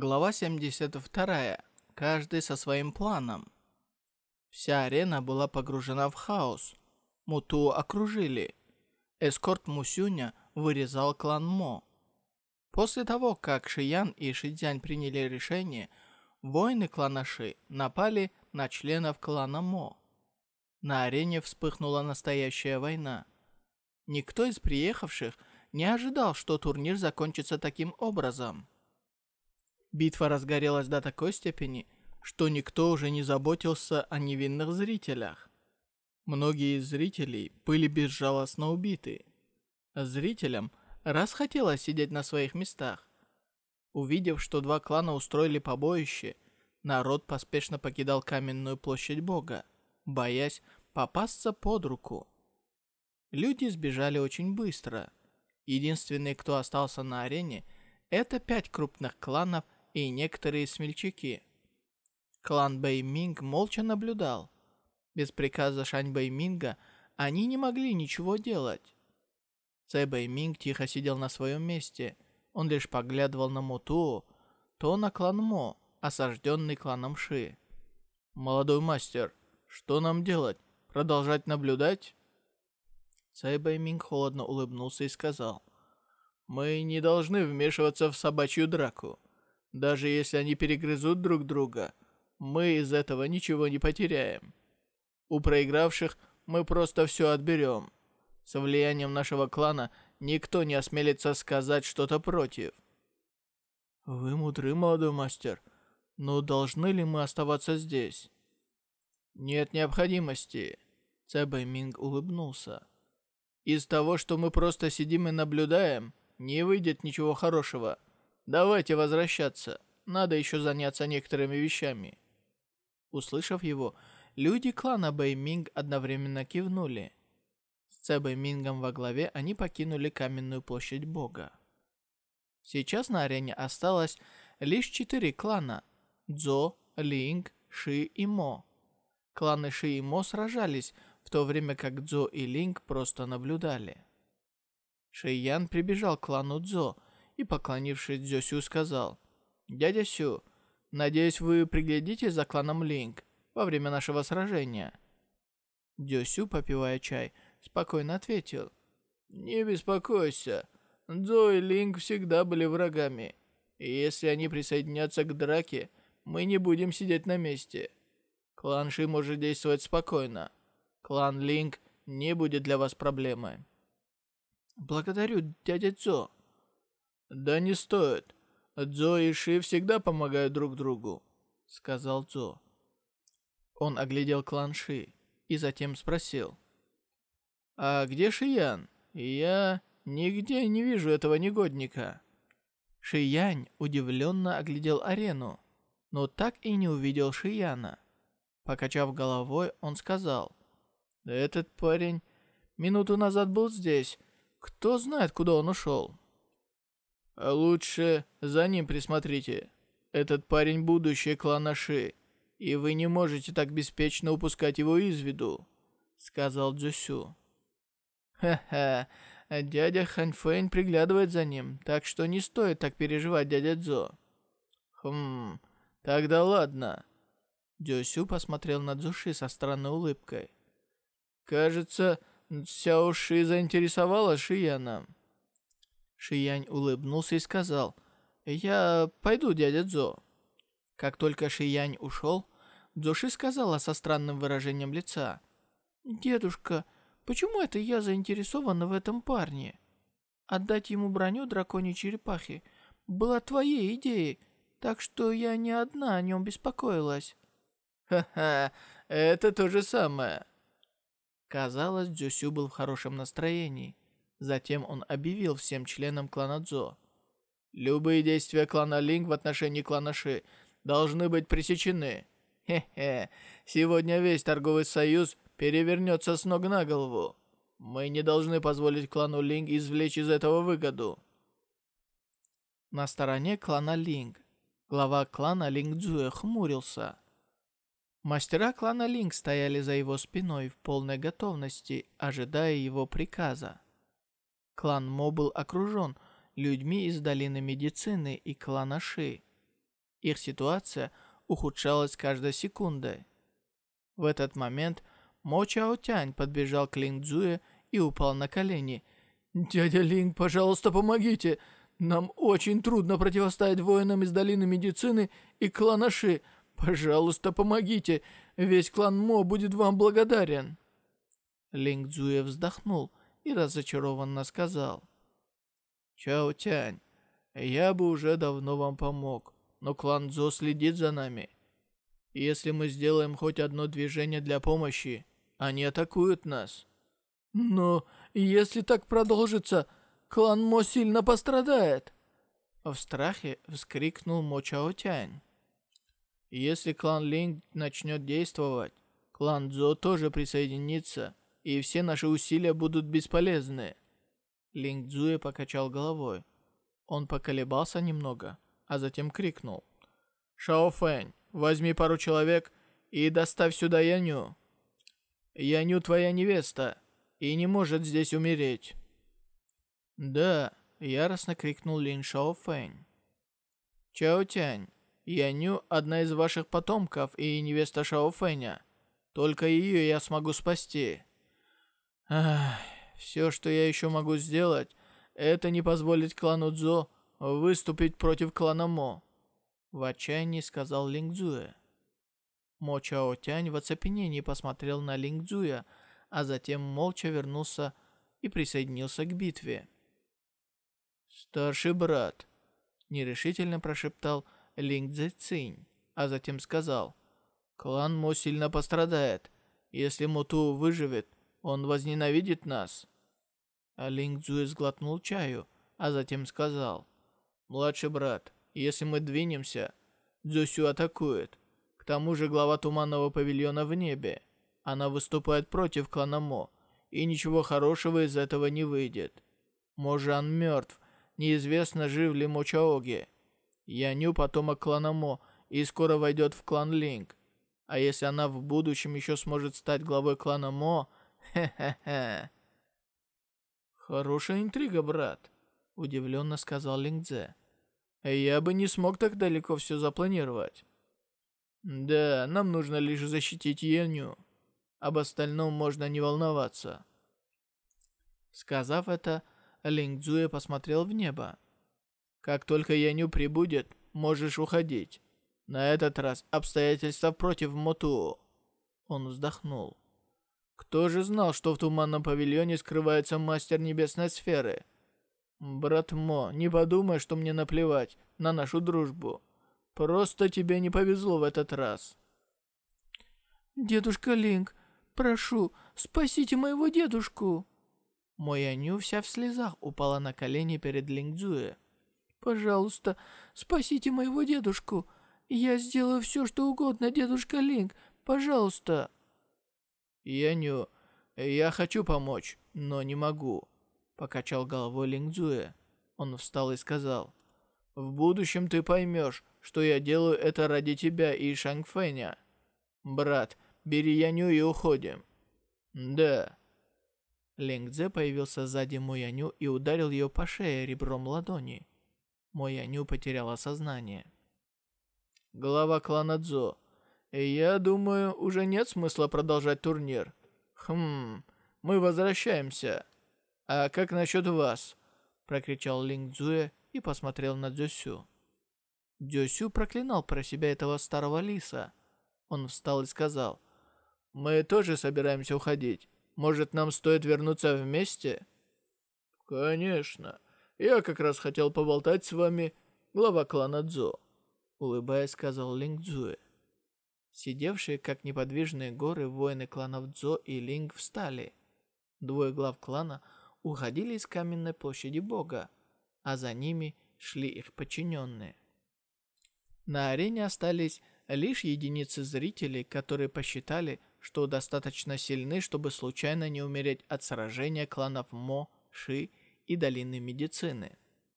Глава 72. Каждый со своим планом. Вся арена была погружена в хаос. Муту окружили. Эскорт Мусюня вырезал клан Мо. После того, как Шиян и Шидзянь приняли решение, воины клана Ши напали на членов клана Мо. На арене вспыхнула настоящая война. Никто из приехавших не ожидал, что турнир закончится таким образом. Битва разгорелась до такой степени, что никто уже не заботился о невинных зрителях. Многие из зрителей были безжалостно убиты. Зрителям раз хотелось сидеть на своих местах. Увидев, что два клана устроили побоище, народ поспешно покидал каменную площадь бога, боясь попасться под руку. Люди сбежали очень быстро. Единственный, кто остался на арене, это пять крупных кланов – и некоторые смельчаки. Клан Бэйминг молча наблюдал. Без приказа Шань Бэйминга они не могли ничего делать. Цэ Бэйминг тихо сидел на своем месте. Он лишь поглядывал на Муту, то на клан Мо, осажденный кланом Ши. «Молодой мастер, что нам делать? Продолжать наблюдать?» Цай Бэйминг холодно улыбнулся и сказал, «Мы не должны вмешиваться в собачью драку. Даже если они перегрызут друг друга, мы из этого ничего не потеряем. У проигравших мы просто все отберем. Со влиянием нашего клана никто не осмелится сказать что-то против. Вы мудрый, молодой мастер, но должны ли мы оставаться здесь? Нет необходимости. Цэ Бэйминг улыбнулся. Из того, что мы просто сидим и наблюдаем, не выйдет ничего хорошего. Давайте возвращаться. Надо еще заняться некоторыми вещами. Услышав его, люди клана Бэйминг одновременно кивнули. С Цэ Бэймингом во главе они покинули каменную площадь бога. Сейчас на арене осталось лишь четыре клана – Дзо, Линг, Ши и Мо. Кланы Ши и Мо сражались, в то время как Дзо и Линг просто наблюдали. Ши Ян прибежал к клану Дзо – и, поклонившись Дзёсю, сказал, «Дядя Сю, надеюсь, вы приглядите за кланом Линк во время нашего сражения». Дзёсю, попивая чай, спокойно ответил, «Не беспокойся, Дзо и Линк всегда были врагами, и если они присоединятся к драке, мы не будем сидеть на месте. Клан Ши может действовать спокойно. Клан Линк не будет для вас проблемой». «Благодарю, дядя Цзо», «Да не стоит. Цзо и Ши всегда помогают друг другу», — сказал Цзо. Он оглядел клан Ши и затем спросил. «А где Шиян? Я нигде не вижу этого негодника». Шиянь удивленно оглядел арену, но так и не увидел Шияна. Покачав головой, он сказал. «Этот парень минуту назад был здесь. Кто знает, куда он ушел?» «Лучше за ним присмотрите. Этот парень будущее клана Ши, и вы не можете так беспечно упускать его из виду», — сказал Дзюсю. «Ха-ха, дядя Ханьфэнь приглядывает за ним, так что не стоит так переживать, дядя Дзо». «Хм, тогда ладно». Дзюсю посмотрел на Дзюши со странной улыбкой. «Кажется, Сяо Ши заинтересовала Шияна». Шиянь улыбнулся и сказал, «Я пойду, дядя Дзо». Как только Шиянь ушел, Дзоши сказала со странным выражением лица, «Дедушка, почему это я заинтересована в этом парне? Отдать ему броню драконьей черепахи была твоей идеей, так что я не одна о нем беспокоилась». «Ха-ха, это то же самое». Казалось, Дзюсю был в хорошем настроении. Затем он объявил всем членам клана Цзо. «Любые действия клана Линг в отношении клана Ши должны быть пресечены. Хе-хе, сегодня весь торговый союз перевернется с ног на голову. Мы не должны позволить клану Линг извлечь из этого выгоду». На стороне клана Линг глава клана Линг Цзуэ хмурился. Мастера клана Линг стояли за его спиной в полной готовности, ожидая его приказа. Клан Мо был окружен людьми из долины медицины и клана Ши. Их ситуация ухудшалась каждой секундой. В этот момент Мо Чао Тянь подбежал к Линг Цзуе и упал на колени. «Дядя Линг, пожалуйста, помогите! Нам очень трудно противостоять воинам из Долины Медицины и клана Ши. Пожалуйста, помогите! Весь клан Мо будет вам благодарен!» Линг Цзуе вздохнул и разочарованно сказал. «Чао Тянь, я бы уже давно вам помог, но клан Цзо следит за нами. Если мы сделаем хоть одно движение для помощи, они атакуют нас». «Но если так продолжится, клан Мо сильно пострадает!» В страхе вскрикнул Мо Чао Тянь. «Если клан Линг начнет действовать, клан Цзо тоже присоединится, и все наши усилия будут бесполезны». Линг Цзуэ покачал головой. Он поколебался немного, а затем крикнул. «Шао Фэнь, возьми пару человек и доставь сюда Яню. Яню твоя невеста и не может здесь умереть». «Да», — яростно крикнул Лин Шао Фэнь. «Чао Тянь, Яню — одна из ваших потомков и невеста Шао Фэня. Только ее я смогу спасти». Ах, все, что я еще могу сделать, это не позволить клану Цзо выступить против клана Мо. В отчаянии сказал Линг Цзуэ. Мо Чао Тянь в оцепенении посмотрел на Линг Цзуя, а затем молча вернулся и присоединился к битве. «Старший брат», — нерешительно прошептал Линг Цзэцинь, а затем сказал, «Клан Мо сильно пострадает. Если Моту выживет, он возненавидит нас». А Линг Цзуэ сглотнул чаю, а затем сказал, «Младший брат, если мы двинемся, Цзюсю атакует. К тому же глава Туманного Павильона в небе. Она выступает против клана Мо, и ничего хорошего из этого не выйдет. Можан мертв, неизвестно, жив ли Мо Чаоги. Яню потомок клана Мо и скоро войдет в клан Линг. А если она в будущем еще сможет стать главой клана Мо, «Хорошая интрига, брат», — удивленно сказал Лингдзе. «Я бы не смог так далеко все запланировать». «Да, нам нужно лишь защитить Яню. Об остальном можно не волноваться». Сказав это, Лингдзуэ посмотрел в небо. «Как только Яню прибудет, можешь уходить. На этот раз обстоятельства против Мотуо». Он вздохнул. Кто же знал, что в туманном павильоне скрывается мастер небесной сферы? Брат Мо, не подумай, что мне наплевать на нашу дружбу. Просто тебе не повезло в этот раз. Дедушка Линк, прошу, спасите моего дедушку. Моя Ню вся в слезах упала на колени перед Лингзуэ. Пожалуйста, спасите моего дедушку. Я сделаю все, что угодно, дедушка Линк. Пожалуйста. «Яню, я хочу помочь, но не могу», — покачал головой Лингзуэ. Он встал и сказал, «В будущем ты поймешь, что я делаю это ради тебя и Шангфэня. Брат, бери Яню и уходим». «Да». Лингзе появился сзади Мояню и ударил ее по шее ребром ладони. Мояню потеряла сознание. Глава клана Цзо я думаю, уже нет смысла продолжать турнир. Хм, мы возвращаемся. А как насчет вас? Прокричал Линг Цзуэ и посмотрел на Дзюсю. Дзюсю проклинал про себя этого старого лиса. Он встал и сказал, «Мы тоже собираемся уходить. Может, нам стоит вернуться вместе?» «Конечно. Я как раз хотел поболтать с вами, глава клана Цзо», улыбаясь, сказал Линг Цзуэ. Сидевшие, как неподвижные горы, воины кланов Цзо и Линг встали. Двое глав клана уходили из каменной площади бога, а за ними шли их подчиненные. На арене остались лишь единицы зрителей, которые посчитали, что достаточно сильны, чтобы случайно не умереть от сражения кланов Мо, Ши и Долины Медицины.